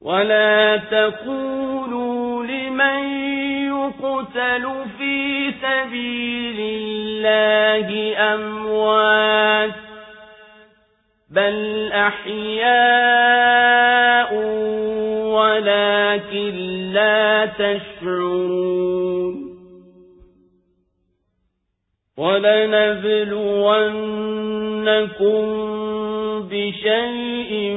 ولا تقولوا لمن يقتل في سبيل الله أموات بل أحياء ولكن لا تشعرون ولنبلونكم بشيء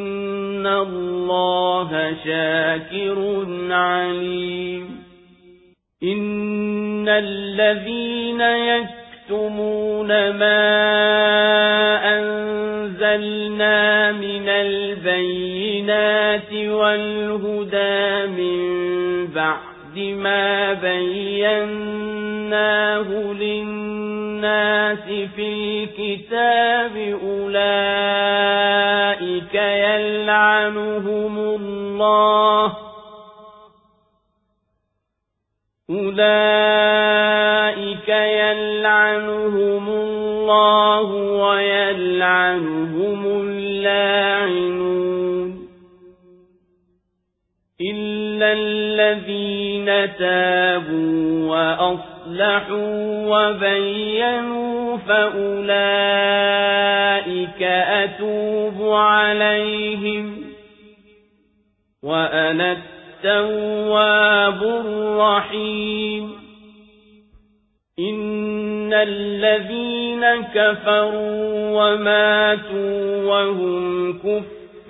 الله شاكر عليم إن الذين يكتمون ما أنزلنا من البينات والهدى من بعد ما بيناه للناس في الكتاب أولئك يلعنهم الله. أولئك يلعنهم الله ويلعنهم اللاعنون. إلا الذين تابوا وأصلحوا وبينوا فأولئك أتوب عليهم وأنا التواب الرحيم. إن الذين كفروا وماتوا وهم كفار